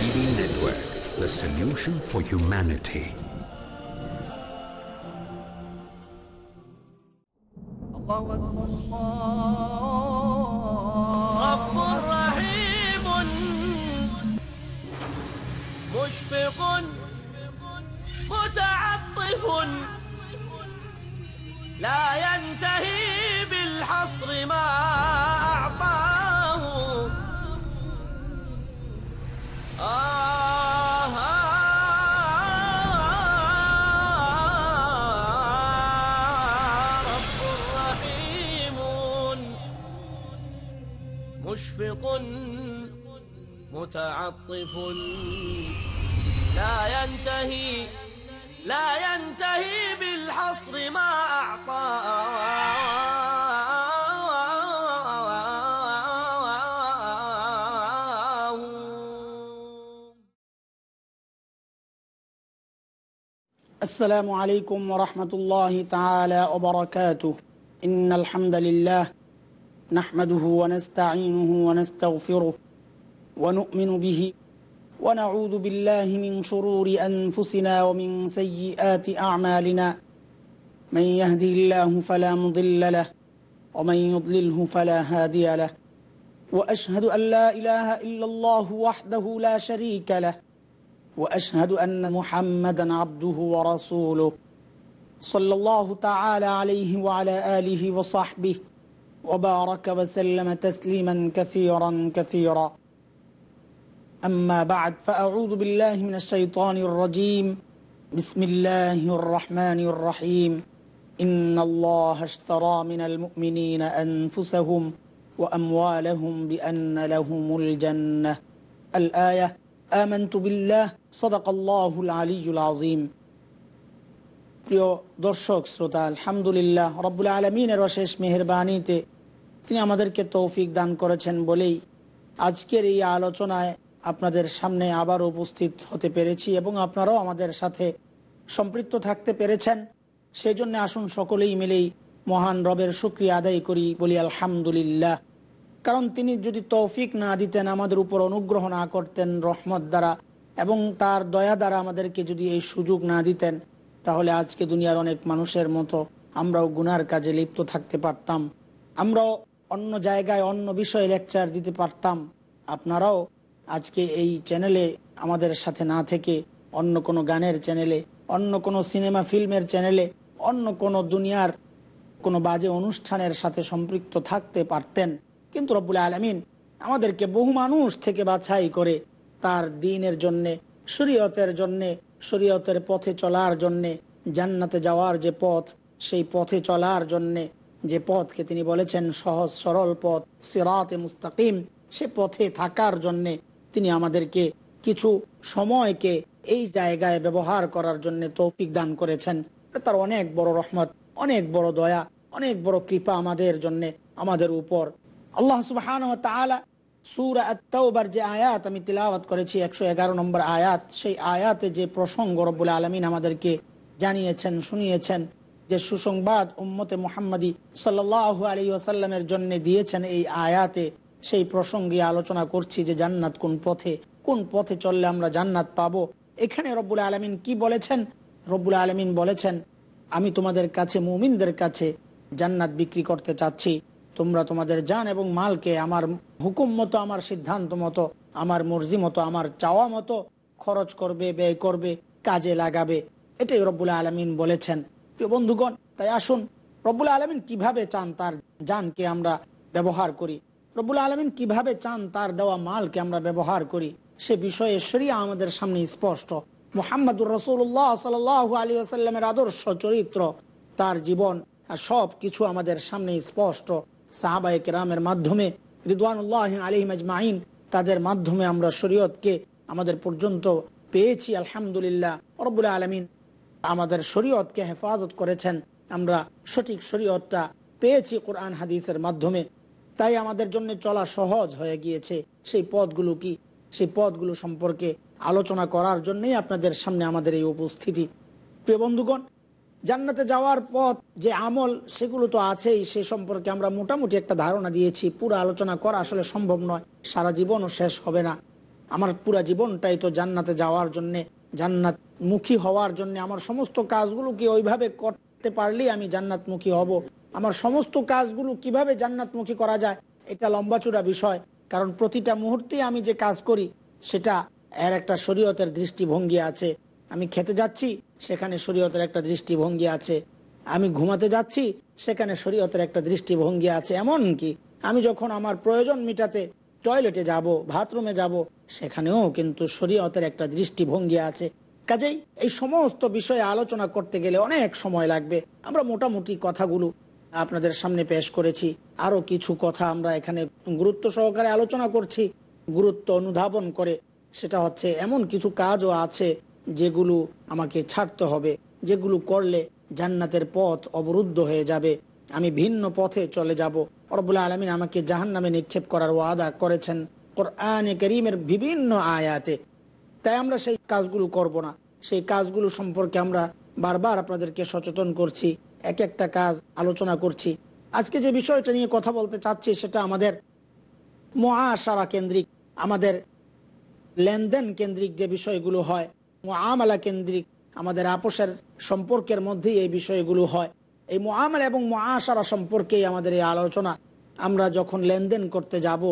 TV Network, the solution for humanity. رب السلام عليكم ورحمة الله تعالى وبركاته. إن الحمد لله نحمده ونستعينه ونستغفره ونؤمن به ونعوذ بالله من شرور أنفسنا ومن سيئات أعمالنا. من يهدي الله فلا مضل له ومن يضلله فلا هادي له. وأشهد أن لا إله إلا الله وحده لا شريك له. وأشهد أن محمدا عبده ورسوله صلى الله تعالى عليه وعلى آله وصحبه وبارك وسلم تسليما كثيرا كثيرا. أما بعد فأعوذ بالله من الشيطان الرجيم. بسم الله الرحمن الرحيم. إن الله اشترى من المؤمنين أنفسهم وأموالهم بأن لهم الجنة. الآية آمنت بالله সদাকাল্লাহুল আলিজুল আজিম প্রিয় দর্শক, শ্রোতা, আলহামদুলিল্লাহ, রব্বুল আলমিনের অশেষ মেহরবানিতে তিনি আমাদেরকে তৌফিক দান করেছেন বলেই আজকের এই আলোচনায় আপনাদের সামনে আবার উপস্থিত হতে পেরেছি এবং আপনারাও আমাদের সাথে সম্পৃক্ত থাকতে পেরেছেন। সেই জন্য আসুন সকলেই মিলেই মহান রবের শুক্রিয়া আদায় করি বলি আলহামদুলিল্লাহ। কারণ তিনি যদি তৌফিক না দিতেন, আমাদের উপর অনুগ্রহ না করতেন রহমত দ্বারা এবং তার দয়া দ্বারা আমাদেরকে যদি এই সুযোগ না দিতেন, তাহলে আজকে দুনিয়ার অনেক মানুষের মতো আমরাও গুনার কাজে লিপ্ত থাকতে পারতাম। আমরাও অন্য জায়গায়, অন্য বিষয়ে লেকচার দিতে পারতাম। আপনারাও আজকে এই চ্যানেলে আমাদের সাথে না থেকে অন্য কোনো গানের চ্যানেলে অন্য কোনো সিনেমা ফিল্মের চ্যানেলে অন্য কোনো দুনিয়ার কোনো বাজে অনুষ্ঠানের সাথে সম্পৃক্ত থাকতে পারতেন। কিন্তু রব্বুল আলমিন আমাদেরকে বহু মানুষ থেকে বাছাই করে তার দিনের জন্যে, শরীয়তের জন্যে, শরীয়তের পথে চলার জন্যে, জান্নাতে যাওয়ার যে পথ, সেই পথে চলার জন্যে যে পথকে তিনি বলেছেন সহজ সরল পথ, সিরাতে মুস্তাকিম, সে পথে থাকার জন্যে তিনি আমাদেরকে কিছু সময়কে এই জায়গায় ব্যবহার করার জন্য তৌফিক দান করেছেন। তার অনেক বড় রহমত, অনেক বড় দয়া, অনেক বড় কৃপা আমাদের জন্য, আমাদের উপর। আল্লাহ সুবহান সুরা আত্মাউবার যে আয়াত আমি তিলাওয়াত করেছি, একশো এগারো নম্বর আয়াত, সেই আয়াতে যে প্রসঙ্গ রব্বুল আলমিন আমাদেরকে জানিয়েছেন, শুনিয়েছেন যে সুসংবাদ উম্মতে মোহাম্মদী সাল্লাহু আলী ওসাল্লামের জন্য দিয়েছেন এই আয়াতে সেই প্রসঙ্গে আলোচনা করছি যে জান্নাত কোন পথে কোন পথে চললে আমরা জান্নাত পাবো। এখানে রব্বুল আলমিন কি বলেছেন? রব্বুল আলমিন বলেছেন, আমি তোমাদের কাছে, মুমিনদের কাছে জান্নাত বিক্রি করতে চাচ্ছি। তোমরা তোমাদের জান এবং মালকে আমার হুকুম মতো, আমার সিদ্ধান্ত মতো, আমার মর্জি মতো, আমার চাওয়া মতো খরচ করবে, ব্যয় করবে, কাজে লাগাবে। এটাই রব্বুল আলমিন বলেছেন। প্রিয় বন্ধুগণ, তাই আসুন, রব্বুল আলমিন কীভাবে চান তার যানকে আমরা ব্যবহার করি? রব্বুল আলমিন কীভাবে চান তার দেওয়া মালকে আমরা ব্যবহার করি? সে বিষয়ে শরিয়া আমাদের সামনে স্পষ্ট। মোহাম্মদুর রসুল্লাহ সাল আলী আসাল্লামের আদর্শ চরিত্র, তার জীবন সব কিছু আমাদের সামনে স্পষ্ট। সাহাবাই কেরামের মাধ্যমে রিদওয়ানুল্লাহ আলী মাজমাইন তাদের মাধ্যমে আমরা শরীয়তকে আমাদের পর্যন্ত পেয়েছি, আলহামদুলিল্লাহ, রব্বুল আলমিন। আমাদের শরীয়তকে হেফাজত করেছেন, আমরা সঠিক শরীয়তটা পেয়েছি কোরআন হাদিসের মাধ্যমে। তাই আমাদের জন্য চলা সহজ হয়ে গিয়েছে সেই পদগুলো কি? সেই পদগুলো সম্পর্কে আলোচনা করার জন্যই আপনাদের সামনে আমাদের এই উপস্থিতি। প্রিয় বন্ধুগণ জান্নাতে যাওয়ার পথ, যে আমল, সেগুলো তো আছেই। সে সম্পর্কে আমরা মোটামুটি একটা ধারণা দিয়েছি। পুরো আলোচনা করা আসলে সম্ভব নয়। সারা জীবনও শেষ হবে না। আমার পুরা জীবনটাই তো জান্নাতে যাওয়ার জন্যে জান্নাত মুখী হওয়ার জন্য। আমার সমস্ত কাজগুলোকে ওইভাবে করতে পারলেই আমি জান্নাতমুখী হব? আমার সমস্ত কাজগুলো কীভাবে জান্নাতমুখী করা যায়? এটা লম্বাচূড়া বিষয়। কারণ প্রতিটা মুহূর্তে আমি যে কাজ করি, সেটা এর একটা শরীয়তের দৃষ্টিভঙ্গি আছে। আমি খেতে যাচ্ছি, সেখানে শরীয়তের একটা দৃষ্টিভঙ্গি আছে। আমি ঘুমাতে যাচ্ছি, সেখানে শরীয়তের একটা দৃষ্টিভঙ্গি আছে। এমন কি আমি যখন আমার প্রয়োজন মিটাতে টয়লেটে যাব, বাথরুমে যাব, সেখানেও কিন্তু শরীয়তের একটা দৃষ্টিভঙ্গি আছে। কাজেই এই সমস্ত বিষয়ে আলোচনা করতে গেলে অনেক সময় লাগবে। আমরা মোটামুটি কথাগুলো আপনাদের সামনে পেশ করেছি। আরও কিছু কথা আমরা এখানে গুরুত্ব সহকারে আলোচনা করছি। গুরুত্ব অনুধাবন করে। সেটা হচ্ছে এমন কিছু কাজও আছে যেগুলো আমাকে ছাড়তে হবে, যেগুলো করলে জান্নাতের পথ অবরুদ্ধ হয়ে যাবে। আমি ভিন্ন পথে চলে যাব। রব্বুল্লাহ আলমিন আমাকে জাহান নামে নিক্ষেপ করার ওয়াদা করেছেন কোরআনে করিমের বিভিন্ন আয়াতে। তাই আমরা সেই কাজগুলো করব না। সেই কাজগুলো সম্পর্কে আমরা বারবার আপনাদেরকে সচেতন করছি, এক একটা কাজ আলোচনা করছি। আজকে যে বিষয়টা নিয়ে কথা বলতে চাচ্ছি সেটা আমাদের মহাসারা কেন্দ্রিক, আমাদের লেনদেন কেন্দ্রিক যে বিষয়গুলো হয় মোয়ামলা কেন্দ্রিক আমাদের আপোষের সম্পর্কের মধ্যেই এই বিষয়গুলো হয়। এই মোয়ামলা এবং মহাসারা সম্পর্কেই আমাদের এই আলোচনা। আমরা যখন লেনদেন করতে যাব,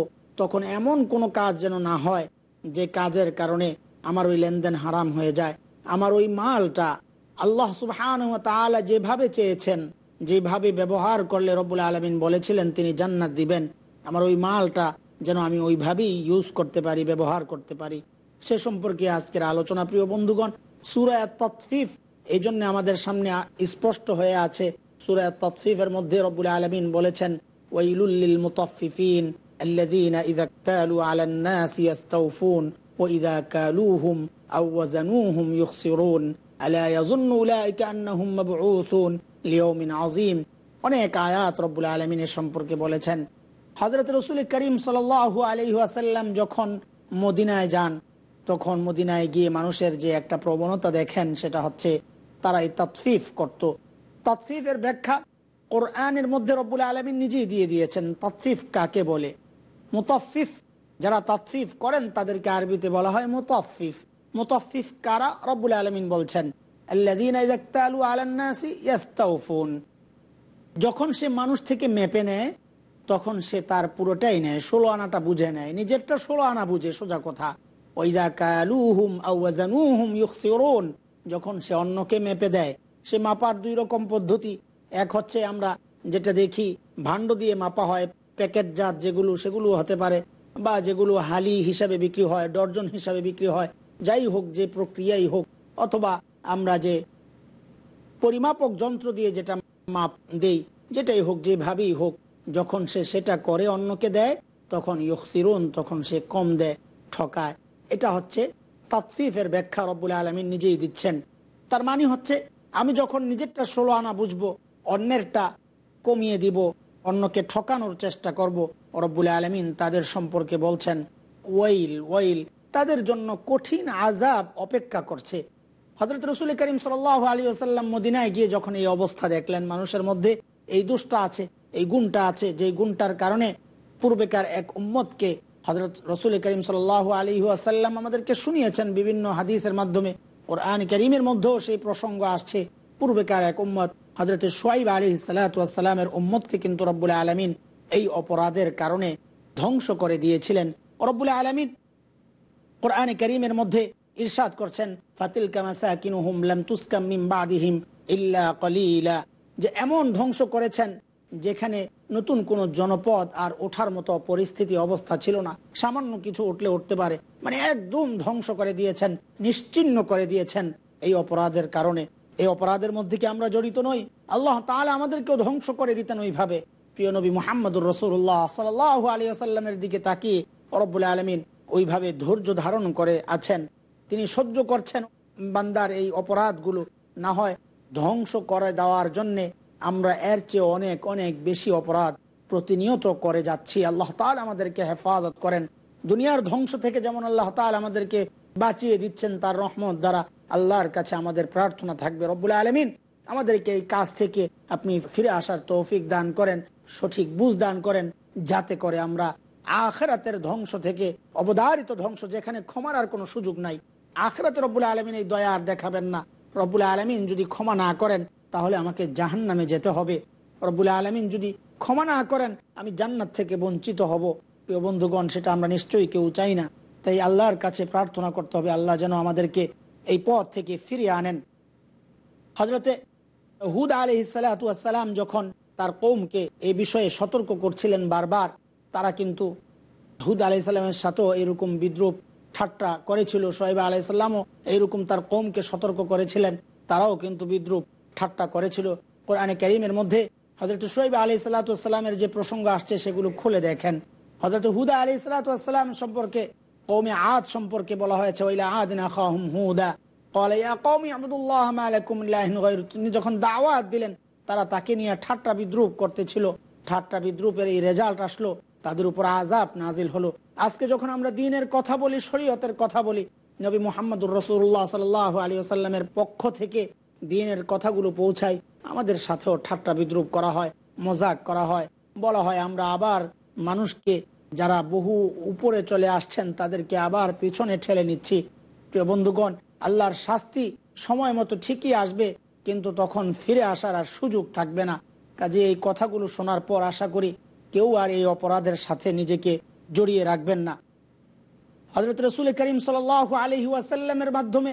তখন এমন কোনো কাজ যেন না হয় যে কাজের কারণে আমার ওই লেনদেন হারাম হয়ে যায়। আমার ওই মালটা আল্লাহ তাআলা যেভাবে চেয়েছেন, যেভাবে ব্যবহার করলে রব্বুল আলমিন বলেছিলেন, তিনি জান্নাত দিবেন। আমার ওই মালটা যেন আমি ওইভাবেই ইউজ করতে পারি, ব্যবহার করতে পারি। সে সম্পর্কে আজকের আলোচনা প্রিয় বন্ধুগণ সুরায় তৎফিফ এই জন্য আমাদের সামনে স্পষ্ট হয়ে আছে সুরায় তৎফিফের মধ্যে রব্বুল আলমিন বলেছেন ওয়াইলুল্লিল মুতাফফিফিন الذين إذا اكتالوا على الناس يستوفون وإذا كالوهم أو وزنوهم يخسرون ألا يظن أولئك أنهم مبعوثون ليوم عظيم অনেক আয়াত রব্বুল আলমিনের সম্পর্কে বলেছেন হজরত রসুল করিম সাল আলহি আসাল্লাম যখন মদিনায় যান তখন মদিনায় গিয়ে মানুষের যে একটা প্রবণতা দেখেন, সেটা হচ্ছে তারা এই তৎফিফ করত। তৎফিফের ব্যাখ্যা কোরআনের মধ্যে রব্বুল আলমিন নিজেই দিয়ে দিয়েছেন তৎফিফ কাকে বলে? মুতফিফ যারা তৎফিফ করেন, তাদেরকে আরবিতে বলা হয় মুতফিফ মুতফিফ কারা? রব্বুল আলমিন বলছেন যখন সে মানুষ থেকে মেপে নেয়, তখন সে তার পুরোটাই নেয়, ষোলো আনাটা বুঝে নেয়। নিজেরটা ষোলো আনা বুঝে, সোজা কথা। যখন সে অন্যকে মেপে দেয়, সে মাপার দুই রকম পদ্ধতি। এক হচ্ছে আমরা যেটা দেখি, ভাণ্ড দিয়ে মাপা হয় প্যাকেট জাত যেগুলো, সেগুলো হতে পারে, বা যেগুলো হালি হিসাবে বিক্রি হয়, ডর্জন হিসাবে বিক্রি হয়, যাই হোক, যে প্রক্রিয়াই হোক, অথবা আমরা যে পরিমাপক যন্ত্র দিয়ে যেটা মাপ দেই, যেটাই হোক, যেভাবেই হোক, যখন সে সেটা করে অন্যকে দেয়, তখন ইয়সিরুন তখন সে কম দেয়, ঠকায়। এটা হচ্ছে তাৎফিফের ব্যাখ্যা রব্বুল আলমিন নিজেই দিচ্ছেন। তার মানে হচ্ছে, আমি যখন নিজেরটা ষোলো আনা বুঝব, অন্যেরটা কমিয়ে দিব, অন্যকে ঠকানোর চেষ্টা করব, রব্বুল আলমিন তাদের সম্পর্কে বলছেন, ওয়াইল ওয়াইল, তাদের জন্য কঠিন আজাব অপেক্ষা করছে। হজরত রসুল করিম সাল আলী আসাল্লাম মদিনায় গিয়ে যখন এই অবস্থা দেখলেন, মানুষের মধ্যে এই দোষটা আছে, এই গুণটা আছে যে গুণটার কারণে পূর্বেকার এক উম্মতকে হজরত রসুল করিম সাল আলী আসাল্লাম আমাদেরকে শুনিয়েছেন বিভিন্ন হাদিসের মাধ্যমে। ওর আন করিমের মধ্যেও সেই প্রসঙ্গ আসছে। পূর্বেকার এক উম্মত হজরত সোয়াইব আলী সালাতামের উম্মতকে কিন্তু রব্বুল আলমিন এই অপরাধের কারণে ধ্বংস করে দিয়েছিলেন। রব্বুল আলমিন কোরআন করিমের মধ্যে ইরশাদ করছেন ফাতিল কামাসাকিনুহুম লাম তুসকাম মিন বাদিহিম ইল্লা কলিলা। যে এমন ধ্বংস করেছেন যেখানে নতুন কোন জনপদ আর ওঠার মতো পরিস্থিতি অবস্থা ছিল না। সামান্য কিছু উঠলে উঠতে পারে। মানে একদম ধ্বংস করে দিয়েছেন, নিশ্চিন্ন করে দিয়েছেন এই অপরাধের কারণে। এই অপরাধের মধ্যে কি আমরা জড়িত নই? আল্লাহ তাহলে আমাদেরকেও ধ্বংস করে দিতেন ওইভাবে। প্রিয় নবী মোহাম্মদুর রসুল্লাহ সাল আলী আসাল্লামের দিকে তাকিয়ে রব্বুল আলমিন ওইভাবে ধৈর্য ধারণ করে আছেন। তিনি সহ্য করছেন বান্দার এই অপরাধগুলো। না হয় ধ্বংস করে দেওয়ার জন্যে আমরা এর চেয়ে অনেক অনেক বেশি অপরাধ প্রতিনিয়ত করে যাচ্ছি। আল্লাহ তাল আমাদেরকে হেফাজত করেন। দুনিয়ার ধ্বংস থেকে যেমন আল্লাহ তাল আমাদেরকে বাঁচিয়ে দিচ্ছেন, তার রহমত দ্বারা আল্লাহর কাছে আমাদের প্রার্থনা থাকবে রব্বুল আলমিন। আমাদেরকে এই কাজ থেকে আপনি ফিরে আসার তৌফিক দান করেন, সঠিক বুঝ দান করেন, যাতে করে আমরা আখরাতের ধ্বংস থেকে অবধারিত ধ্বংস, যেখানে ক্ষমার আর কোনো সুযোগ নাই, আখেরাতে রব্বুল আলমিন এই দয়া আর দেখাবেন না। রব্বুল আলমিন যদি ক্ষমা না করেন তাহলে আমাকে জাহান নামে যেতে হবে। রব্বুল আলমিন যদি ক্ষমা না করেন, আমি জান্নাত থেকে বঞ্চিত হব। প্রিয় বন্ধুগণ, সেটা আমরা নিশ্চয়ই কেউ চাই না। তাই আল্লাহর কাছে প্রার্থনা করতে হবে, আল্লাহ যেন আমাদেরকে এই পথ থেকে ফিরিয়ে আনেন। হজরতে হুদ আলি সালাম যখন তার কৌমকে এই বিষয়ে সতর্ক করছিলেন বারবার, তারা কিন্তু হুদ আলি সাল্লামের সাথেও এরকম বিদ্রুপ ঠাট্টা করেছিল। সোহেব আলাইসাল্লামও এইরকম তার কৌমকে সতর্ক করেছিলেন, তারাও কিন্তু বিদ্রুপ। ঠাট্টা করেছিল কোরআনে করিমের মধ্যে। হজরত সোহেব আলি সাল্লাতামের যে প্রসঙ্গ আসছে সেগুলো খুলে দেখেন। হজরত হুদা আলি সাল্লাতাম সম্পর্কে কৌমে আদ সম্পর্কে বলা হয়েছে হুদা। তিনি যখন দাওয়াত দিলেন, তারা তাকে নিয়ে ঠাট্টা বিদ্রুপ করতেছিল। ঠাট্টা বিদ্রুপের এই রেজাল্ট আসলো, তাদের উপর আজাব নাজিল হলো। আজকে যখন আমরা দিনের কথা বলি, শরীয়তের কথা বলি, নবী মোহাম্মদুর রসুল্লাহ সাল আলী আসাল্লামের পক্ষ থেকে দিনের কথাগুলো পৌঁছায়, আমাদের সাথেও ঠাট্টা বিদ্রুপ করা হয়, মজাক করা হয়। বলা হয়, আমরা আবার মানুষকে যারা বহু উপরে চলে আসছেন, তাদেরকে আবার পিছনে ঠেলে নিচ্ছি। প্রিয় বন্ধুগণ, আল্লাহর শাস্তি সময় মতো ঠিকই আসবে, কিন্তু তখন ফিরে আসার আর সুযোগ থাকবে না। কাজে এই কথাগুলো শোনার পর আশা করি, কেউ আর এই অপরাধের সাথে নিজেকে জড়িয়ে রাখবেন না। হজরত রসুল করিম সাল আলহি ওয়াসাল্লামের মাধ্যমে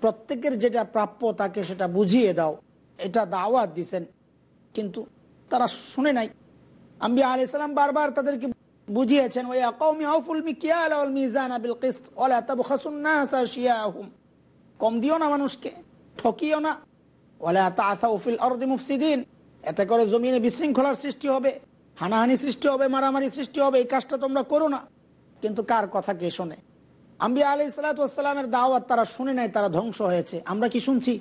প্রত্যেকের যেটা প্রাপ্য তাকে সেটা বুঝিয়ে দাও। এটা দাওয়াত দিছেন। কিন্তু তারা শুনে নাই। আম্বিয়া আলি সাল্লাম বারবার তাদেরকে বুঝিয়েছেন, ওয়া কওমি আউফুল মিকিয়াল মিজান বিল কিসত, ওয়ালা তাবখাসুন নাস আশিয়াহুম কম দিও না মানুষকে, ঠকিও না। ওলা ওয়ালা তাআসাউ ফিল আরদি মুফসিদিন। এতে করে জমিনে বিশৃঙ্খলার সৃষ্টি হবে, হানাহানি সৃষ্টি হবে, মারামারি সৃষ্টি হবে, এই কাজটা তোমরা করো না। কিন্তু কার কথা কে শোনে? আম্বিয়া আলি সালাতামের দাওয়াত তারা শুনে নাই, তারা ধ্বংস হয়েছে। আমরা কি শুনছি?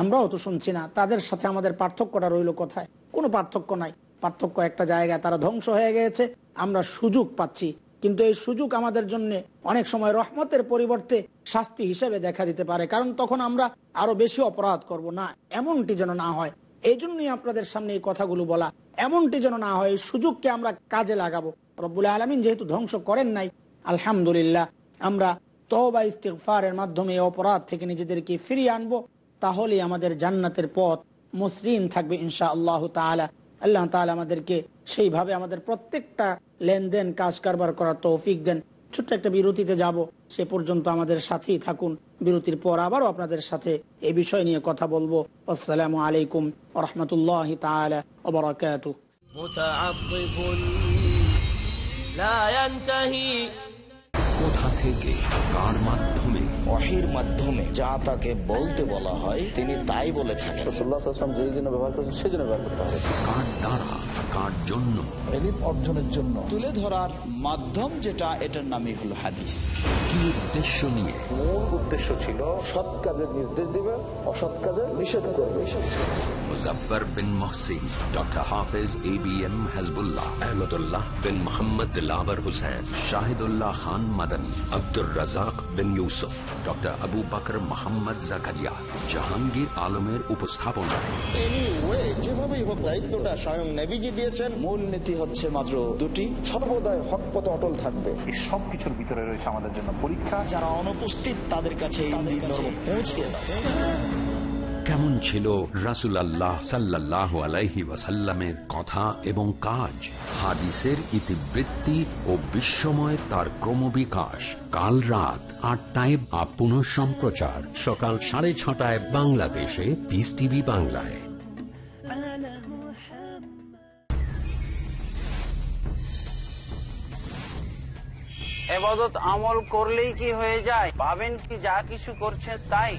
আমরাও তো শুনছি না। তাদের সাথে আমাদের পার্থক্যটা রইল কোথায়? কোনো পার্থক্য নাই। পার্থক্য একটা জায়গায় তারা ধ্বংস হয়ে গেছে, আমরা সুযোগ পাচ্ছি। কিন্তু এই সুযোগ আমাদের জন্য অনেক সময় রহমতের পরিবর্তে শাস্তি হিসেবে দেখা দিতে পারে। কারণ তখন আমরা আরও বেশি অপরাধ করব না, এমনটি যেন না হয়। এই জন্যই আপনাদের সামনে এই কথাগুলো বলা। এমনটি যেন না হয়, এই সুযোগকে আমরা কাজে লাগাবো। রব্বুল আলমিন যেহেতু ধ্বংস করেন নাই, আলহামদুলিল্লাহ। আমরা তবা ইস্তেকফারের মাধ্যমে এই অপরাধ থেকে নিজেদেরকে ফিরিয়ে আনবো তাহলে আমাদের জান্নাতের পথ মসৃণ থাকবে ইনশা আল্লাহ তালা আল্লাহ তালা আমাদেরকে সেইভাবে আমাদের প্রত্যেকটা লেনদেন কাজ কারবার করার তৌফিক দেন ছোট্ট একটা বিরতিতে যাব সে পর্যন্ত আমাদের সাথেই থাকুন বিরতির পর আবারও আপনাদের সাথে এই বিষয় নিয়ে কথা বলবো আসসালামু আলাইকুম রহমতুল্লাহ তালা ওবরাকাতু متعطف لا ينتهي কোথা থেকে কার মাধ্যমে ওয়াহির মাধ্যমে যা তাকে বলতে বলা হয় তিনি তাই বলে থাকেন। যেই জন্য ব্যবহার করেছেন সেই জন্য ব্যবহার করতে হবে। কার দ্বারা কার জন্য? এলিম অর্জনের জন্য। তুলে ধরার মাধ্যম যেটা এটার নামই হলো হাদিস। কি উদ্দেশ্য নিয়ে? মূল উদ্দেশ্য ছিল সৎ কাজের নির্দেশ দিবে অসৎ কাজের নিষেধ করবে। Muzaffar bin Mohsin doctor Hafez A B M Hasbullah Ahmadullah bin Mohammad Hussain Shahidullah Khan Madani Abdur Razzak bin Yusuf. Doctor Abu Bakar Mohammad Zakaria Jahangir আলমের উপস্থাপনা। যেভাবেই হোক দায়িত্বটা স্বয়ং নেভিজি দিয়েছেন। মূল নীতি হচ্ছে মাত্র দুটি। সর্বদাই হক অটল থাকবে। এই সব কিছুর ভিতরে রয়েছে আমাদের জন্য পরীক্ষা। যারা অনুপস্থিত তাদের কাছে এই পৌঁছে দাও কেমন ছিল রাসুল আল্লাহ সাল্লাহ আলাইহি ওয়াসাল্লামের কথা এবং কাজ? হাদিসের ইতিবৃত্তি ও বিশ্বময় তার ক্রমবিকাশ। কাল রাত আটটায় বা পুনঃ সম্প্রচার। সকাল সাড়ে ছটায় বাংলাদেশে। পিস টিভি বাংলায়। এবাদত আমল করলেই কি হয়ে যায়? ভাবেন কি যা কিছু করছেন তাই?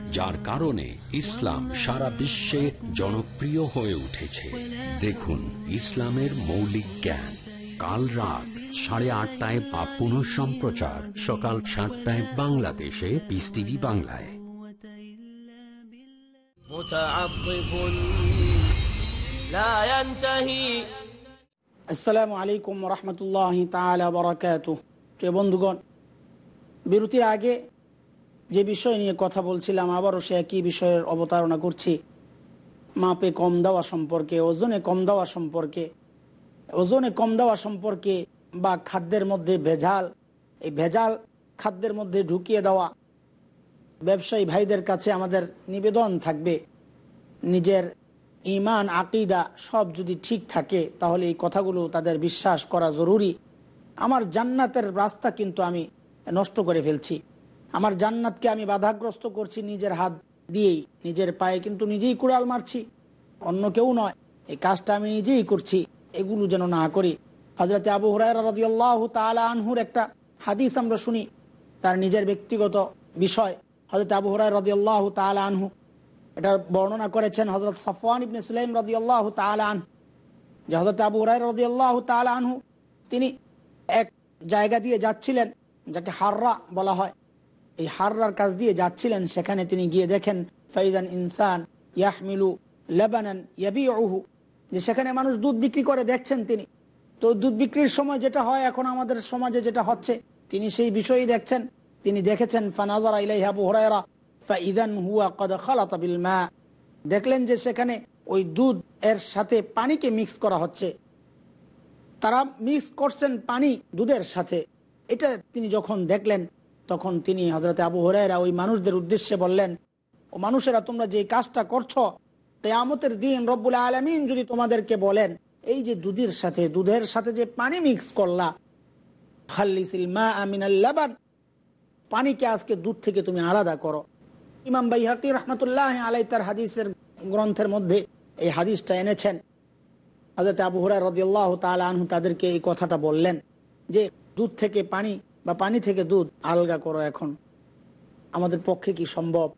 যার কারণে ইসলাম সারা বিশ্বে জনপ্রিয় হয়ে উঠেছে। দেখুন ইসলামের মৌলিক জ্ঞান। কাল রাত সাড়ে আটটায় বা পুনঃ সম্প্রচার। সকাল সাতটায় বাংলাদেশে পিস টিভি বাংলায়। আসসালামু আলাইকুম রহমতুল্লাহ বরাকাত বন্ধুগণ বিরতির আগে যে বিষয় নিয়ে কথা বলছিলাম, আবারও সে একই বিষয়ের অবতারণা করছি। মাপে কম দেওয়া সম্পর্কে, ওজনে কম দেওয়া সম্পর্কে, ওজনে কম দেওয়া সম্পর্কে বা খাদ্যের মধ্যে ভেজাল, এই ভেজাল খাদ্যের মধ্যে ঢুকিয়ে দেওয়া। ব্যবসায়ী ভাইদের কাছে আমাদের নিবেদন থাকবে, নিজের ইমান আকিদা সব যদি ঠিক থাকে, তাহলে এই কথাগুলো তাদের বিশ্বাস করা জরুরি। আমার জান্নাতের রাস্তা কিন্তু আমি নষ্ট করে ফেলছি। আমার জান্নাতকে আমি বাধাগ্রস্ত করছি নিজের হাত দিয়েই, নিজের পায়ে কিন্তু নিজেই কুড়াল মারছি। অন্য কেউ নয়, এই কাজটা আমি নিজেই করছি, এগুলো যেন না করি। হজরত আবু হুরাই তালা আনহুর একটা হাদিস আমরা শুনি, তার নিজের ব্যক্তিগত বিষয়। হজরত আবু হুরাই রাজিয়াল্লাহ তালা আনহু এটা বর্ণনা করেছেন হজরত সফওয়ান ইবনে সুলাইম রদি আল্লাহ তালান যে হজরত আবু হুরাই রদি আল্লাহ তালানহু তিনি এক জায়গা দিয়ে যাচ্ছিলেন, যাকে হাররা বলা হয়। এই হাররার কাছ দিয়ে যাচ্ছিলেন, সেখানে তিনি গিয়ে দেখেন ফাইদান ইনসান ইয়াহমিলু লেবানান ইয়াবিউহু, যে সেখানে মানুষ দুধ বিক্রি করে দেখছেন তিনি। তো দুধ বিক্রির সময় যেটা হয়, এখন আমাদের সমাজে যেটা হচ্ছে, তিনি সেই বিষয়ই দেখছেন। তিনি দেখেছেন, ফানাজারা ইলাইহা আবু হুরায়রা ফাইদান হুয়া কদ খালাতা বিল মা। দেখলেন যে সেখানে ওই দুধ এর সাথে পানিকে মিক্স করা হচ্ছে। তারা মিক্স করছেন পানি দুধের সাথে। এটা তিনি যখন দেখলেন তখন তিনি হজরতে আবু হরাইরা ওই মানুষদের উদ্দেশ্যে বললেন, ও মানুষেরা, তোমরা যে কাজটা করছ তেয়ামতের দিন রব্বুল আলমিন যদি তোমাদেরকে বলেন, এই যে দুধের সাথে দুধের সাথে যে পানি মিক্স করলা, খাল্লিসিল মা আমিনাল লাবান, পানিকে আজকে দুধ থেকে তুমি আলাদা করো। ইমাম বাই হাকি রহমতুল্লাহ আলাই তার হাদিসের গ্রন্থের মধ্যে এই হাদিসটা এনেছেন। হাজরত আবু হুরাই রদিয়াল্লাহ তাল আনহু তাদেরকে এই কথাটা বললেন যে, দুধ থেকে পানি বা পানি থেকে দুধ আলগা করো এখন। আমাদের পক্ষে কি সম্ভব?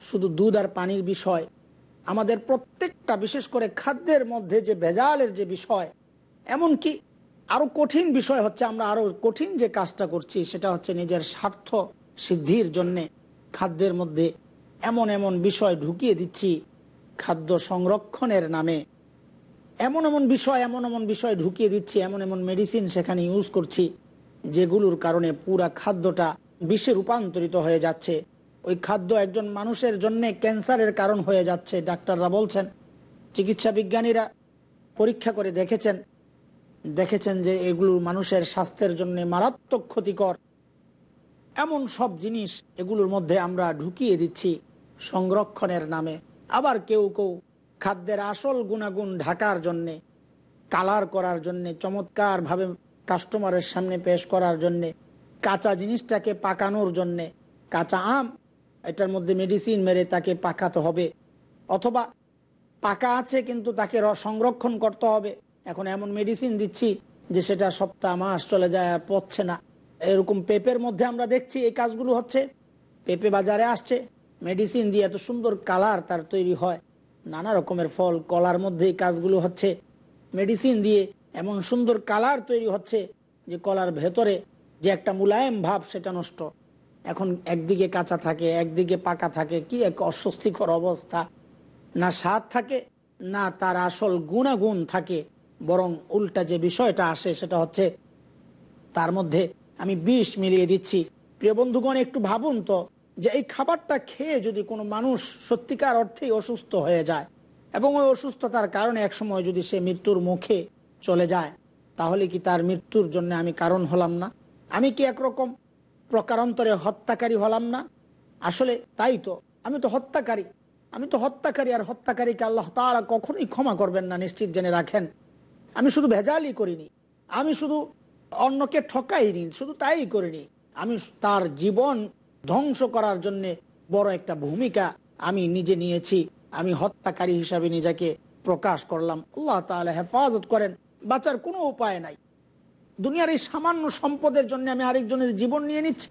শুধু দুধ আর পানির বিষয়। আমাদের প্রত্যেকটা, বিশেষ করে খাদ্যের মধ্যে যে ভেজালের যে বিষয়, এমনকি আরও কঠিন বিষয় হচ্ছে আমরা আরও কঠিন যে কাজটা করছি, সেটা হচ্ছে নিজের স্বার্থ সিদ্ধির জন্যে খাদ্যের মধ্যে এমন এমন বিষয় ঢুকিয়ে দিচ্ছি খাদ্য সংরক্ষণের নামে। এমন এমন বিষয়, এমন এমন বিষয় ঢুকিয়ে দিচ্ছি, এমন এমন মেডিসিন সেখানে ইউজ করছি। যেগুলোর কারণে পুরা খাদ্যটা বিষে রূপান্তরিত হয়ে যাচ্ছে। ওই খাদ্য একজন মানুষের জন্য ক্যান্সারের কারণ হয়ে যাচ্ছে, ডাক্তাররা বলছেন। চিকিৎসা বিজ্ঞানীরা পরীক্ষা করে দেখেছেন। দেখেছেন যে এগুলো মানুষের স্বাস্থ্যের জন্য মারাত্মক ক্ষতিকর। এমন সব জিনিস এগুলোর মধ্যে আমরা ঢুকিয়ে দিচ্ছি সংরক্ষণের নামে। আবার কেউ কেউ খাদ্যের আসল গুণাগুণ ঢাকার জন্যে, কালার করার জন্যে চমৎকারভাবে কাস্টমারের সামনে পেশ করার জন্যে, কাঁচা জিনিসটাকে পাকানোর জন্যে। কাঁচা আম, এটার মধ্যে মেডিসিন মেরে তাকে পাকাতে হবে। অথবা পাকা আছে কিন্তু তাকে সংরক্ষণ করতে হবে। এখন এমন মেডিসিন দিচ্ছি যে সেটা সপ্তাহ, মাস চলে যায় আর না। এরকম পেপের মধ্যে আমরা দেখছি এই কাজগুলো হচ্ছে। পেঁপে বাজারে আসছে মেডিসিন দিয়ে এত সুন্দর কালার তার তৈরি হয়। নানা রকমের ফল, কলার মধ্যে এই কাজগুলো হচ্ছে। মেডিসিন দিয়ে এমন সুন্দর কালার তৈরি হচ্ছে যে কলার ভেতরে যে একটা মুলায়েম ভাব সেটা নষ্ট। এখন একদিকে কাঁচা থাকে, একদিকে পাকা থাকে, কি এক অস্বস্তিকর অবস্থা। না স্বাদ থাকে, না তার আসল গুণাগুণ থাকে, বরং উল্টা যে বিষয়টা আসে সেটা হচ্ছে, তার মধ্যে আমি বিষ মিলিয়ে দিচ্ছি। প্রিয় বন্ধুগণ, একটু ভাবুন তো যে এই খাবারটা খেয়ে যদি কোনো মানুষ সত্যিকার অর্থেই অসুস্থ হয়ে যায়, এবং ওই অসুস্থতার কারণে একসময় যদি সে মৃত্যুর মুখে চলে যায়, তাহলে কি তার মৃত্যুর জন্য আমি কারণ হলাম না? আমি কি একরকম প্রকারান্তরে হত্যাকারী হলাম না? আসলে তাই তো, আমি তো হত্যাকারী, আমি তো হত্যাকারী আর হত্যাকারীকে আল্লাহ তারা কখনোই ক্ষমা করবেন না, নিশ্চিত জেনে রাখেন। আমি শুধু ভেজালই করিনি, আমি শুধু অন্যকে ঠকাইনি, শুধু তাই করিনি। আমি তার জীবন ধ্বংস করার জন্যে বড় একটা ভূমিকা আমি নিজে নিয়েছি, আমি হত্যাকারী হিসাবে নিজেকে প্রকাশ করলাম। আল্লাহ তাহলে হেফাজত করেন। বাঁচার কোনো উপায় নাই। দুনিয়ার এই সামান্য সম্পদের জন্য আমি আরেকজনের জীবন নিয়ে নিচ্ছি।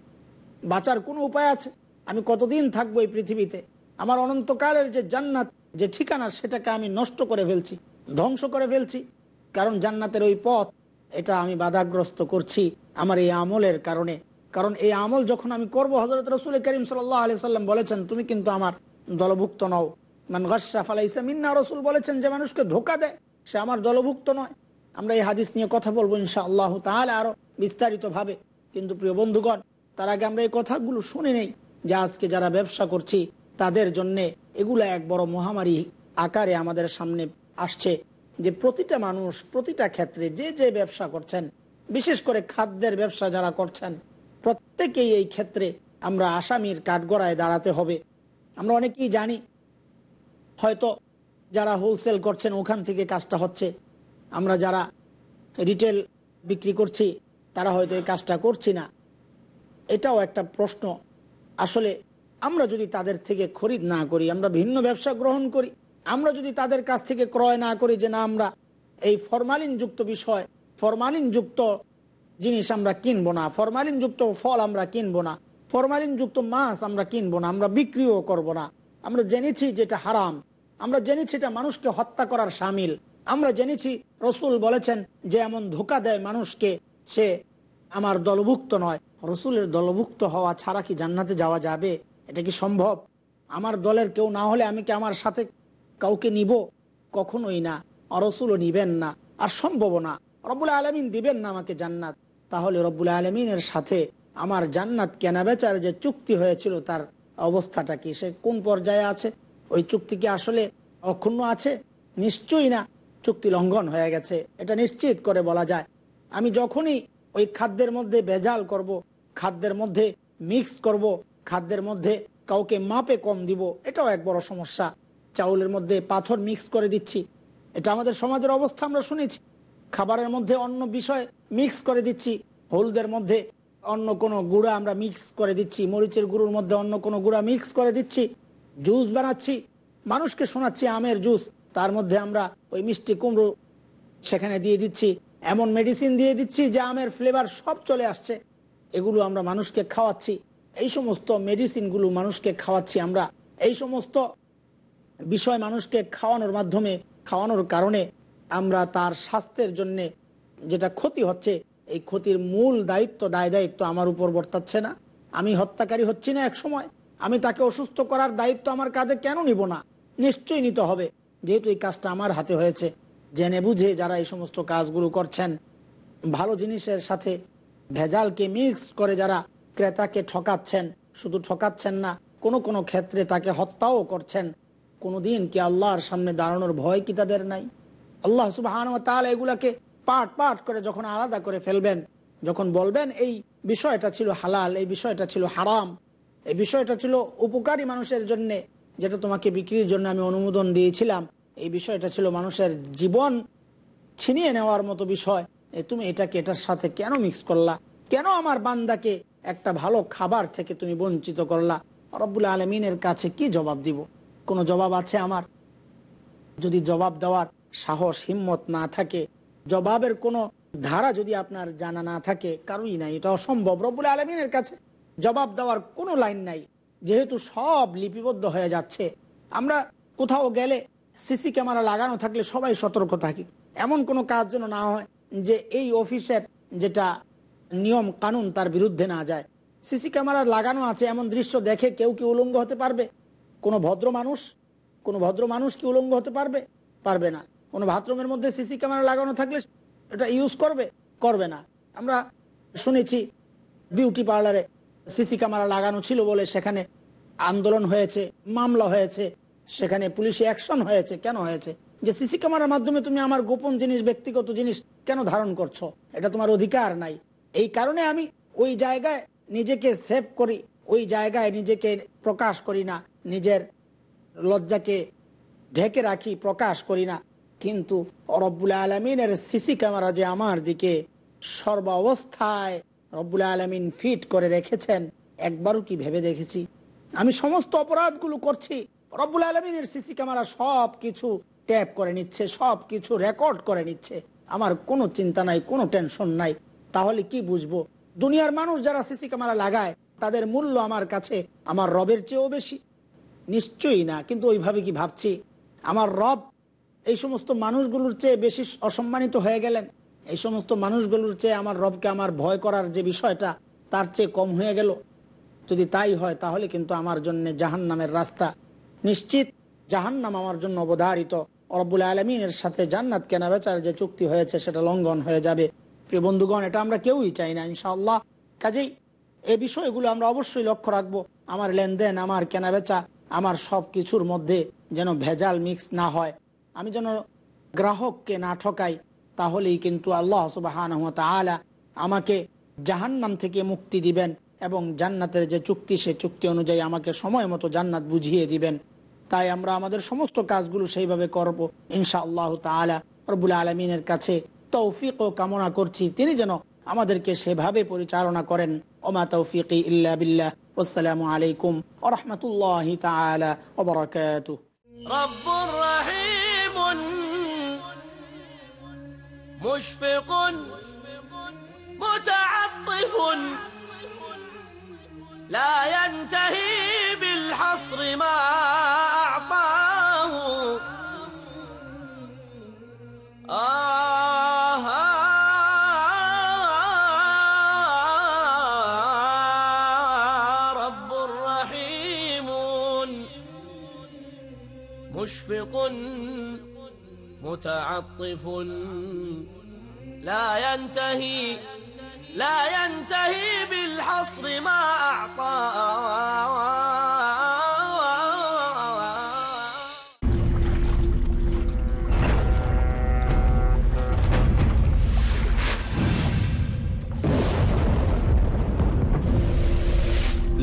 বাঁচার কোনো উপায় আছে? আমি কতদিন থাকব এই পৃথিবীতে? আমার অনন্তকালের যে জান্নাত, যে ঠিকানা, সেটাকে আমি নষ্ট করে ফেলছি, ধ্বংস করে ফেলছি। কারণ জান্নাতের ওই পথ, এটা আমি বাধাগ্রস্ত করছি আমার এই আমলের কারণে। কারণ এই আমল যখন আমি করব হজরত রসুল করিম সাল্লাহ আলি সাল্লাম বলেছেন, তুমি কিন্তু আমার দলভুক্ত নও। মান গসাফ আলাইসা মিন্না, রসুল বলেছেন, যে মানুষকে ধোকা দেয়, সে আমার দলভুক্ত নয়। আমরা এই হাদিস নিয়ে কথা বলব ইনশা আল্লাহ তাহলে আরও বিস্তারিত ভাবে কিন্তু প্রিয় বন্ধুগণ, তার আগে আমরা এই কথাগুলো শুনে নেই যে আজকে যারা ব্যবসা করছি, তাদের জন্য এগুলো এক বড় মহামারী আকারে আমাদের সামনে আসছে যে প্রতিটা মানুষ, প্রতিটা ক্ষেত্রে যে যে ব্যবসা করছেন, বিশেষ করে খাদ্যের ব্যবসা যারা করছেন, প্রত্যেকেই এই ক্ষেত্রে আমরা আসামির কাঠগড়ায় দাঁড়াতে হবে। আমরা অনেকেই জানি, হয়তো যারা হোলসেল করছেন, ওখান থেকে কাজটা হচ্ছে। আমরা যারা রিটেল বিক্রি করছি, তারা হয়তো এই কাজটা করছি না। এটাও একটা প্রশ্ন। আসলে আমরা যদি তাদের থেকে খরিদ না করি, আমরা ভিন্ন ব্যবসা গ্রহণ করি, আমরা যদি তাদের কাছ থেকে ক্রয় না করি যে না, আমরা এই ফরমালিনযুক্ত বিষয়, ফরমালিনযুক্ত জিনিস আমরা কিনবো না, ফরমালিনযুক্ত ফল আমরা কিনবো না, ফরমালিনযুক্ত মাছ আমরা কিনবো না, আমরা বিক্রিও করব না। আমরা জেনেছি যেটা হারাম। আমরা জেনেছি এটা মানুষকে হত্যা করার সামিল। আমরা জেনেছি রসুল বলেছেন যে এমন ধোকা দেয় মানুষকে সে আমার দলভুক্ত নয়। রসুলের দলভুক্ত হওয়া ছাড়া কি জান্নাতে যাওয়া যাবে? এটা কি সম্ভব? আমার দলের কেউ না হলে আমি কি আমার সাথে কাউকে নিব? কখনোই না। রসুলও নিবেন না। আর সম্ভব না। রব্বুল আলমিন দিবেন না আমাকে জান্নাত। তাহলে রব্বুল আলমিনের সাথে আমার জান্নাত কেনা বেচার যে চুক্তি হয়েছিল, তার অবস্থাটা কি? সে কোন পর্যায়ে আছে? ওই চুক্তি কি আসলে অক্ষুণ্ণ আছে? নিশ্চয়ই না। চুক্তি লঙ্ঘন হয়ে গেছে, এটা নিশ্চিত করে বলা যায়। আমি যখনই ওই খাদ্যের মধ্যে বেজাল করব, খাদ্যের মধ্যে মিক্স করব, খাদ্যের মধ্যে কাউকে মাপে কম দিব, এটাও এক বড় সমস্যা। চাউলের মধ্যে পাথর মিক্স করে দিচ্ছি, এটা আমাদের সমাজের অবস্থা আমরা শুনেছি। খাবারের মধ্যে অন্য বিষয় মিক্স করে দিচ্ছি, হলুদের মধ্যে অন্য কোনো গুঁড়া আমরা মিক্স করে দিচ্ছি, মরিচের গুঁড়োর মধ্যে অন্য কোনো গুঁড়া মিক্স করে দিচ্ছি জুস বানাচ্ছি, মানুষকে শোনাচ্ছি আমের জুস তার মধ্যে আমরা ওই মিষ্টি কুমড়ো সেখানে দিয়ে দিচ্ছি। এমন মেডিসিন দিয়ে দিচ্ছি যে আমের ফ্লেভার সব চলে আসছে। এগুলো আমরা মানুষকে খাওয়াচ্ছি। এই সমস্ত মেডিসিনগুলো মানুষকে খাওয়াচ্ছি আমরা। এই সমস্ত বিষয় মানুষকে খাওয়ানোর মাধ্যমে, খাওয়ানোর কারণে আমরা তার স্বাস্থ্যের জন্য যেটা ক্ষতি হচ্ছে, এই ক্ষতির মূল দায়িত্ব, দায় দায়িত্ব আমার উপর বর্তাচ্ছে না। আমি হত্যাকারী হচ্ছি না এক সময় আমি তাকে অসুস্থ করার দায়িত্ব আমার কাঁধে কেন নিব না? নিশ্চয়ই নিতে হবে। যেহেতু এই কাজটা আমার হাতে হয়েছে, জেনে বুঝে যারা এই সমস্ত কাজগুলো করছেন, ভালো জিনিসের সাথে ভেজালকে মিক্স করে যারা ক্রেতাকে ঠকাচ্ছেন, শুধু ঠকাচ্ছেন না, কোনো কোনো ক্ষেত্রে তাকে হত্যাও করছেন। কোনো দিন কি আল্লাহর সামনে দাঁড়ানোর ভয় কি তাদের নাই? আল্লাহ সুবাহান তাহলে এগুলাকে পাট পাট করে যখন আলাদা করে ফেলবেন, যখন বলবেন, এই বিষয়টা ছিল হালাল, এই বিষয়টা ছিল হারাম, এই বিষয়টা ছিল উপকারী মানুষের জন্যে, যেটা তোমাকে বিক্রির জন্য আমি অনুমোদন দিয়েছিলাম এই বিষয়টা ছিল মানুষের জীবন ছিনিয়ে নেওয়ার মতো বিষয়। তুমি এটাকে এটার সাথে কেন মিক্স করলা? কেন আমার বান্দাকে একটা ভালো খাবার থেকে তুমি বঞ্চিত করলা? রব্বুল আলমিনের কাছে কি জবাব দিব? কোনো জবাব আছে আমার? যদি জবাব দেওয়ার সাহস, হিম্মত না থাকে, জবাবের কোনো ধারা যদি আপনার জানা না থাকে, কারোই নাই, এটা অসম্ভব। রব্বুল আলমিনের কাছে জবাব দেওয়ার কোনো লাইন নাই। যেহেতু সব লিপিবদ্ধ হয়ে যাচ্ছে, আমরা কোথাও গেলে সিসি ক্যামেরা লাগানো থাকলে সবাই সতর্ক থাকি। এমন কোনো কাজ যেন না হয় যে এই অফিসের যেটা নিয়ম কানুন তার বিরুদ্ধে না যায়। সিসি ক্যামেরা লাগানো আছে, এমন দৃশ্য দেখে কেউ কি উলঙ্গ হতে পারবে? কোনো ভদ্র মানুষ? কোনো ভদ্র মানুষ কি উলঙ্গ হতে পারবে? পারবে না। কোনো বাথরুমের মধ্যে সিসি ক্যামেরা লাগানো থাকলে এটা ইউজ করবে? করবে না। আমরা শুনেছি বিউটি পার্লারে সিসি ক্যামেরা লাগানো ছিল বলে সেখানে আন্দোলন হয়েছে, মামলা হয়েছে। সেখানে পুলিশে অ্যাকশন হয়েছে। কেন হয়েছে? যে সিসি ক্যামেরার মাধ্যমে তুমি আমার গোপন জিনিস, ব্যক্তিগত জিনিস কেন ধারণ করছ? এটা তোমার অধিকার নাই। এই কারণে আমি ওই জায়গায় নিজেকে সেভ করি, ওই জায়গায় নিজেকে প্রকাশ করি না, নিজের লজ্জাকে ঢেকে রাখি, প্রকাশ করি না। কিন্তু রব্বুল আলমিনের সিসি ক্যামেরা যে আমার দিকে সর্ব অবস্থায় রব্বুল আলমিন ফিট করে রেখেছেন, একবারও কি ভেবে দেখেছি? আমি সমস্ত অপরাধগুলো করছি রব্বুল আলমিনের সিসি ক্যামেরা সব কিছু ট্যাপ করে নিচ্ছে সব কিছু রেকর্ড করে নিচ্ছে। আমার কোনো চিন্তা নাই, কোনো টেনশন নাই। তাহলে কি বুঝব? দুনিয়ার মানুষ যারা সিসি ক্যামেরা লাগায়, তাদের মূল্য আমার কাছে, আমার রবের চেয়েও বেশি। নিশ্চয়ই না, কিন্তু ওইভাবে কি ভাবছি? আমার রব এই সমস্ত মানুষগুলোর চেয়ে বেশি অসম্মানিত হয়ে গেলেন। এই সমস্ত মানুষগুলোর চেয়ে আমার রবকে আমার ভয় করার যে বিষয়টা, তার চেয়ে কম হয়ে গেল। যদি তাই হয়, তাহলে কিন্তু আমার জন্য জাহান নামের রাস্তা নিশ্চিত জাহান্নাম আমার জন্য অবধারিত। রব্বুল আলমিনের সাথে জান্নাত কেনা বেচার যে চুক্তি হয়েছে, সেটা লঙ্ঘন হয়ে যাবে। প্রিয় বন্ধুগণ, এটা আমরা কেউই চাই না, ইনশাআল্লাহ। কাজেই এই বিষয়গুলো আমরা অবশ্যই লক্ষ্য রাখব। আমার লেনদেন, আমার কেনা বেচা, আমার সব কিছুর মধ্যে যেন ভেজাল মিক্স না হয়। আমি যেন গ্রাহককে না ঠকাই, তাহলেই কিন্তু আল্লাহ সুবাহ আমাকে জাহান্নাম থেকে মুক্তি দিবেন এবং জান্নাতের যে চুক্তি, সে চুক্তি অনুযায়ী আমাকে সময় মতো জান্নাত বুঝিয়ে দিবেন। তাই আমরা আমাদের সমস্ত কাজগুলো সেইভাবে করব ইনশা আল্লাহ তালা রবুল আলমিনের কাছে তৌফিক ও কামনা করছি তিনি যেন আমাদেরকে সেভাবে পরিচালনা করেন ওমা তৌফিক ইল্লা বিল্লাহ আসসালামু আলাইকুম ওরহমতুল্লাহ তালা ওবরাকাত رب رحيم مشفق متعطف لا ينتهي بالحصر ما آه رب رحيم مشفق متعطف لا ينتهي لا ينتهي بالحصر ما أعطى.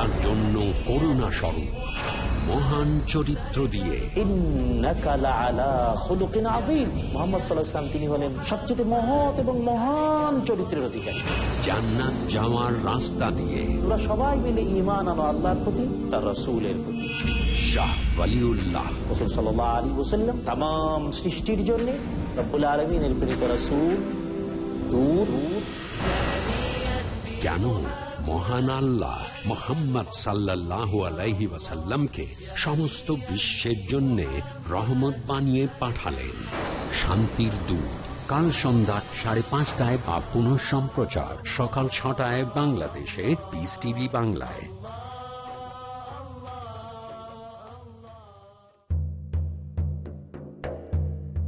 মানবতার জন্য করুণা স্বরূপ। মহান চরিত্র দিয়ে। তিনি হলেন সবচেয়ে মহৎ এবং মহান চরিত্রের অধিকারী। জান্নাত যাওয়ার রাস্তা দিয়ে। তোরা সবাই মিলে ইমান আনো আল্লাহর প্রতি তার রসুলের প্রতি। শাহ ওয়ালিউল্লাহ। রসুল সাল্লাহ আলী ওসাল্লাম তাম সৃষ্টির জন্য রব্বুল আলমিনের প্রেরিত রসুল। দূর। কেন? মহান আল্লাহ মোহাম্মদ সাল্লাহ আলাইহি ওয়াসাল্লামকে সমস্ত বিশ্বের জন্য রহমত বানিয়ে পাঠালেন। শান্তির দূত, কাল সন্ধ্যা সাড়ে পাঁচটায় বা পুনঃ সম্প্রচার সকাল ছটায় বাংলাদেশে পিস টিভি বাংলায়।